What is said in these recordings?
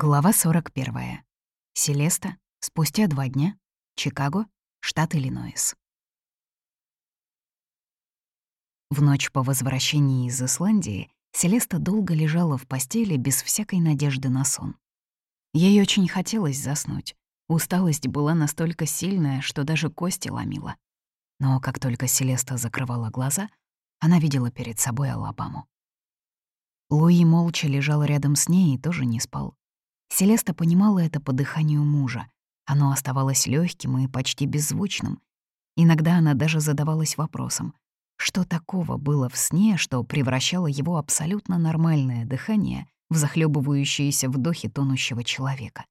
Глава 41. Селеста. Спустя два дня. Чикаго, штат Иллинойс. В ночь по возвращении из Исландии Селеста долго лежала в постели без всякой надежды на сон. Ей очень хотелось заснуть. Усталость была настолько сильная, что даже кости ломила. Но как только Селеста закрывала глаза, она видела перед собой Алабаму. Луи молча лежал рядом с ней и тоже не спал. Селеста понимала это по дыханию мужа. Оно оставалось легким и почти беззвучным. Иногда она даже задавалась вопросом, что такого было в сне, что превращало его абсолютно нормальное дыхание в захлебывающиеся вдохи тонущего человека.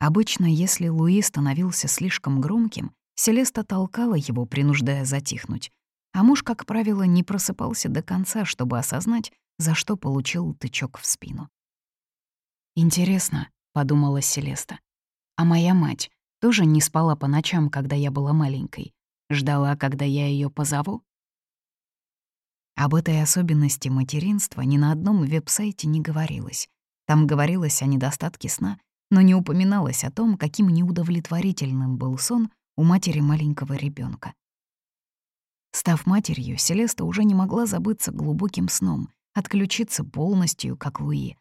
Обычно, если Луи становился слишком громким, Селеста толкала его, принуждая затихнуть, а муж, как правило, не просыпался до конца, чтобы осознать, за что получил тычок в спину. «Интересно», — подумала Селеста, «а моя мать тоже не спала по ночам, когда я была маленькой? Ждала, когда я ее позову?» Об этой особенности материнства ни на одном веб-сайте не говорилось. Там говорилось о недостатке сна, но не упоминалось о том, каким неудовлетворительным был сон у матери маленького ребенка. Став матерью, Селеста уже не могла забыться глубоким сном, отключиться полностью, как Луи.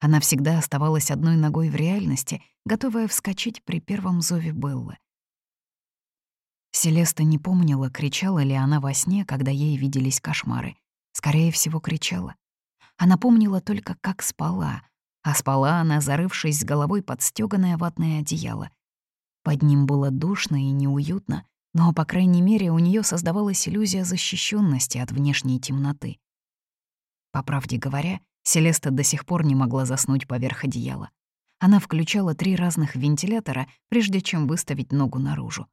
Она всегда оставалась одной ногой в реальности, готовая вскочить при первом зове Беллы. Селеста не помнила, кричала ли она во сне, когда ей виделись кошмары. Скорее всего, кричала. Она помнила только, как спала, а спала она, зарывшись с головой под стёганое ватное одеяло. Под ним было душно и неуютно, но, по крайней мере, у нее создавалась иллюзия защищенности от внешней темноты. По правде говоря, Селеста до сих пор не могла заснуть поверх одеяла. Она включала три разных вентилятора, прежде чем выставить ногу наружу.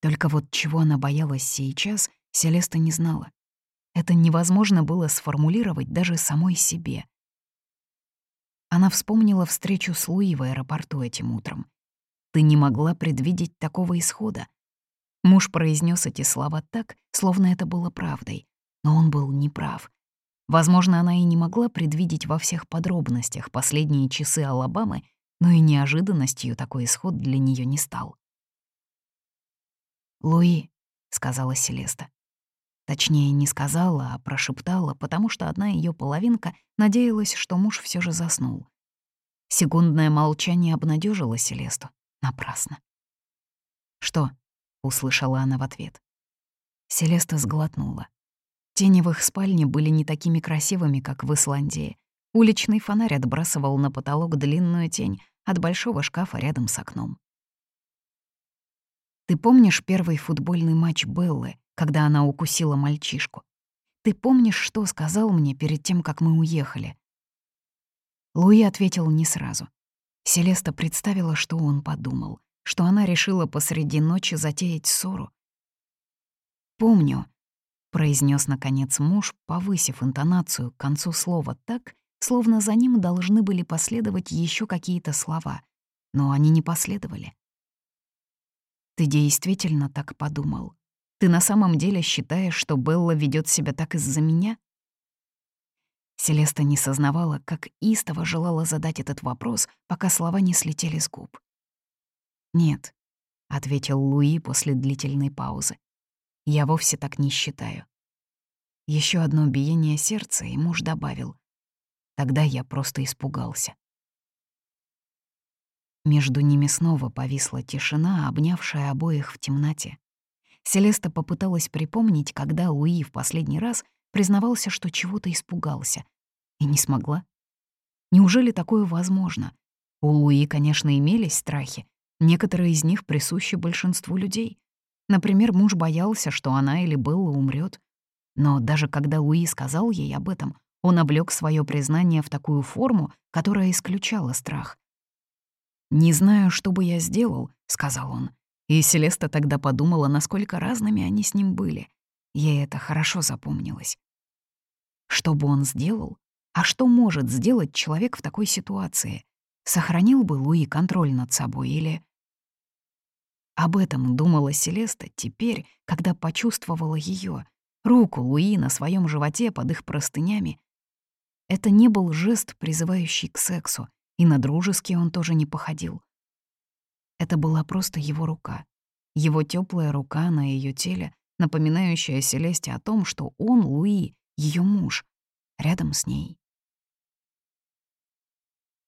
Только вот чего она боялась сейчас, Селеста не знала. Это невозможно было сформулировать даже самой себе. Она вспомнила встречу с Луи в аэропорту этим утром. «Ты не могла предвидеть такого исхода». Муж произнес эти слова так, словно это было правдой, но он был неправ. Возможно, она и не могла предвидеть во всех подробностях последние часы Алабамы, но и неожиданностью такой исход для нее не стал. «Луи», — сказала Селеста. Точнее, не сказала, а прошептала, потому что одна ее половинка надеялась, что муж все же заснул. Секундное молчание обнадежило Селесту. Напрасно. «Что?» — услышала она в ответ. Селеста сглотнула. Их спальне были не такими красивыми, как в Исландии. Уличный фонарь отбрасывал на потолок длинную тень от большого шкафа рядом с окном. «Ты помнишь первый футбольный матч Беллы, когда она укусила мальчишку? Ты помнишь, что сказал мне перед тем, как мы уехали?» Луи ответил не сразу. Селеста представила, что он подумал, что она решила посреди ночи затеять ссору. «Помню», произнес наконец муж, повысив интонацию к концу слова так, словно за ним должны были последовать еще какие-то слова, но они не последовали. Ты действительно так подумал? Ты на самом деле считаешь, что Белла ведет себя так из-за меня? Селеста не сознавала, как истово желала задать этот вопрос, пока слова не слетели с губ. «Нет», — ответил Луи после длительной паузы. Я вовсе так не считаю. Еще одно биение сердца, и муж добавил. Тогда я просто испугался. Между ними снова повисла тишина, обнявшая обоих в темноте. Селеста попыталась припомнить, когда Луи в последний раз признавался, что чего-то испугался, и не смогла. Неужели такое возможно? У Луи, конечно, имелись страхи, некоторые из них присущи большинству людей. Например, муж боялся, что она или Белла умрет. Но даже когда Луи сказал ей об этом, он облёк свое признание в такую форму, которая исключала страх. «Не знаю, что бы я сделал», — сказал он. И Селеста тогда подумала, насколько разными они с ним были. Ей это хорошо запомнилось. Что бы он сделал? А что может сделать человек в такой ситуации? Сохранил бы Луи контроль над собой или... Об этом думала Селеста теперь, когда почувствовала ее, руку Луи на своем животе под их простынями. Это не был жест, призывающий к сексу, и на дружеский он тоже не походил. Это была просто его рука, его теплая рука на ее теле, напоминающая Селесте о том, что он, Луи, ее муж, рядом с ней.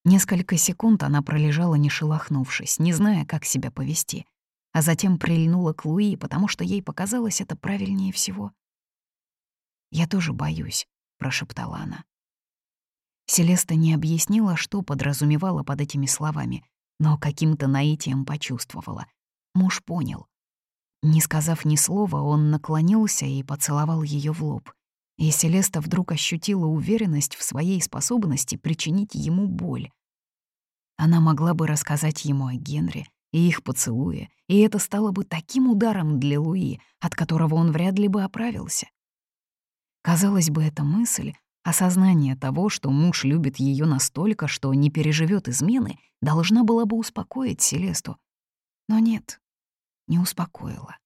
Несколько секунд она пролежала, не шелохнувшись, не зная, как себя повести, а затем прильнула к Луи, потому что ей показалось это правильнее всего. «Я тоже боюсь», — прошептала она. Селеста не объяснила, что подразумевала под этими словами, но каким-то наитием почувствовала. Муж понял. Не сказав ни слова, он наклонился и поцеловал ее в лоб. И Селеста вдруг ощутила уверенность в своей способности причинить ему боль. Она могла бы рассказать ему о Генри и их поцелуе, и это стало бы таким ударом для Луи, от которого он вряд ли бы оправился. Казалось бы, эта мысль, осознание того, что муж любит ее настолько, что не переживет измены, должна была бы успокоить Селесту. Но нет, не успокоила.